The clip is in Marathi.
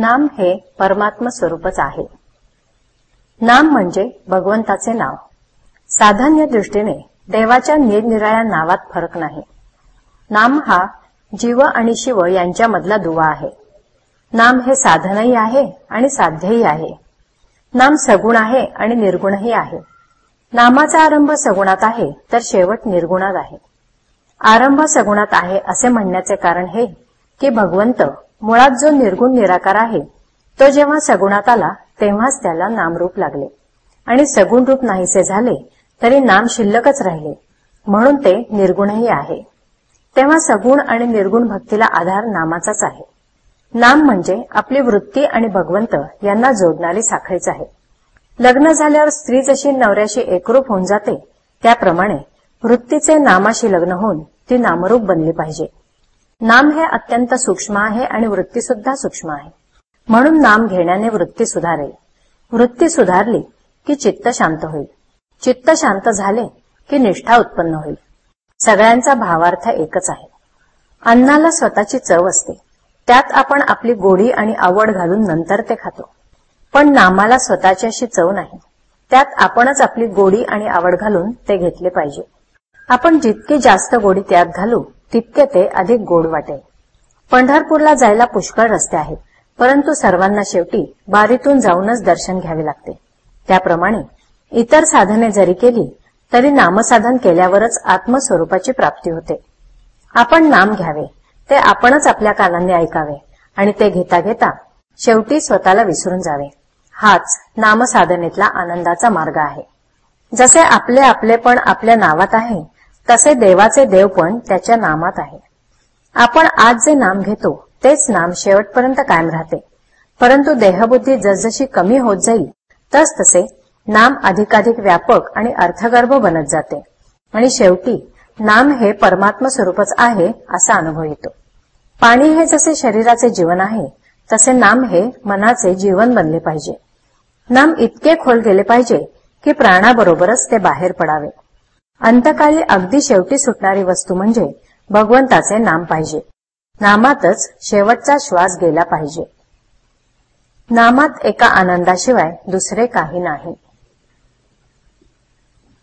नाम हे परमात्म स्वरूपच आहे. नाम म्हणजे भगवंताचे नाव. साधन्य दृष्टीने देवाच्या निरनिराळ्या नावात फरक नाही. नाम हा जीव आणि शिव यांच्यामधला दुवा आहे. नाम हे साधनही आहे आणि साध्यही आहे. नाम सगुण आहे आणि निर्गुणही आहे. नामाचा आरंभ सगुणात आहे तर शेवट निर्गुणात आहे. आरंभ सगुणात आहे असे म्हणण्याचे कारण हे की भगवंत मुळात जो निर्गुण निराकार आहे तो जेव्हा सगुणात आला तेव्हाच त्याला नामरूप लागले. आणि सगुण रूप नाहीसे झाले तरी नाम शिल्लकच राहिले. म्हणून ते निर्गुणही आहे. तेव्हा सगुण आणि निर्गुण भक्तीला आधार नामाचाच आहे. नाम म्हणजे आपली वृत्ती आणि भगवंत यांना जोडणारी साखळीच आहे. लग्न झाल्यावर स्त्री जशी नवऱ्याशी एकरूप होऊन जाते त्याप्रमाणे वृत्तीचे नामाशी लग्न होऊन ती नामरूप बनली पाहिजे. नाम हे अत्यंत सूक्ष्म आहे आणि वृत्ती सुद्धा सूक्ष्म आहे. म्हणून नाम घेण्याने वृत्ती सुधारेल. वृत्ती सुधारली की चित्त शांत होईल. चित्त शांत झाले की निष्ठा उत्पन्न होईल. सगळ्यांचा भावार्थ एकच आहे. अन्नाला स्वतःची चव असते. त्यात आपण आपली गोडी आणि आवड घालून नंतर ते खातो. पण नामाला स्वतःची अशी चव नाही. त्यात आपणच आपली गोडी आणि आवड घालून ते घेतले पाहिजे. आपण जितकी जास्त गोडी त्यात घालू तितके ते अधिक गोड वाटे पंढरपूरला जायला पुष्कळ रस्ते आहेत परंतु सर्वांना शेवटी बारीतून जाऊनच दर्शन घ्यावे लागते. त्याप्रमाणे इतर साधने जरी केली तरी नामसाधन केल्यावरच आत्मस्वरूपाची प्राप्ती होते. आपण नाम घ्यावे ते आपणच आपल्या कानांनी ऐकावे आणि ते घेता घेता शेवटी स्वतःला विसरून जावे. हाच नामसाधनेतला आनंदाचा मार्ग आहे. जसे आपले आपलेपण आपल्या नावात आहे तसे देवाचे देव पण त्याच्या नामात आहे. आपण आज जे नाम घेतो तेच नाम शेवटपर्यंत कायम राहते. परंतु देहबुद्धी जसजशी कमी होत जाईल तस तसे नाम अधिकाधिक व्यापक आणि अर्थगर्भ बनत जाते. आणि शेवटी नाम हे परमात्म स्वरूपच आहे असा अनुभव येतो. पाणी हे जसे शरीराचे जीवन आहे तसे नाम हे मनाचे जीवन बनले पाहिजे. नाम इतके खोल गेले पाहिजे की प्राणाबरोबरच ते बाहेर पडावे. अंतकाली अगदी शेवटी सुटणारी वस्तू म्हणजे भगवंताचे नाम पाहिजे. नामातच शेवटचा श्वास गेला पाहिजे. नामात एका आनंदाशिवाय दुसरे काही नाही.